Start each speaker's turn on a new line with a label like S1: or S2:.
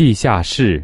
S1: 地下室。